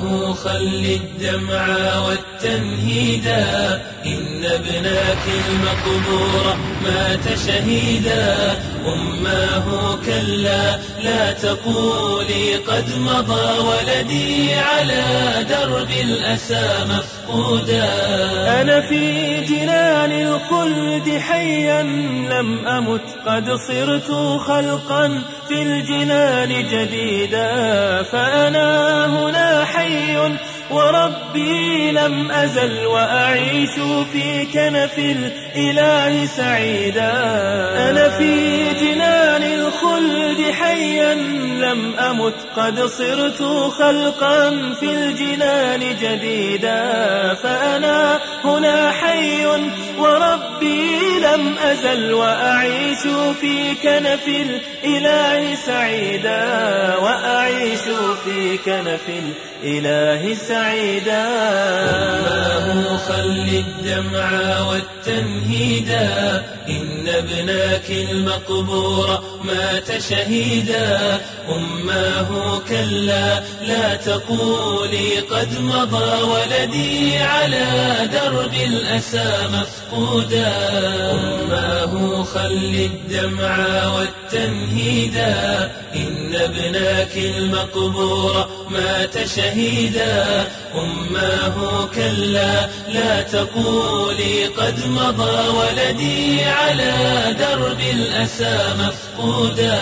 له خل الدمع والتمهيدا إن ابنك المقبور مات شهيدا. أماه كلا لا تقولي قد مضى ولدي على درب الأسى مفقودا أنا في جنان الخلد حيا لم أمت. قد صرت خلقا في الجنان جديدا. فأنا هنا حيا حي وربي لم أزل وأعيش في كنف الإله سعيدا. أنا في جنان الخلد حيا لم أمت قد صرت خلقا في الجنان جديدا. فأنا هنا حي وربي لم أزل وأعيش في كنف الإله سعيدا. أعيش في كنف الإله سعيدا. أماه خل الدمع والتمهيدا إن ابناك المقبور مات شهيدا. أماه كلا لا تقولي قد مضى. ولدي على درب الأسى مفقودا. أماه خل الدمع والتمهيدا إن ابناك المقبورة مات شهيدا. أماه كلا لا تقولي قد مضى ولدي على درب الأسى مفقودا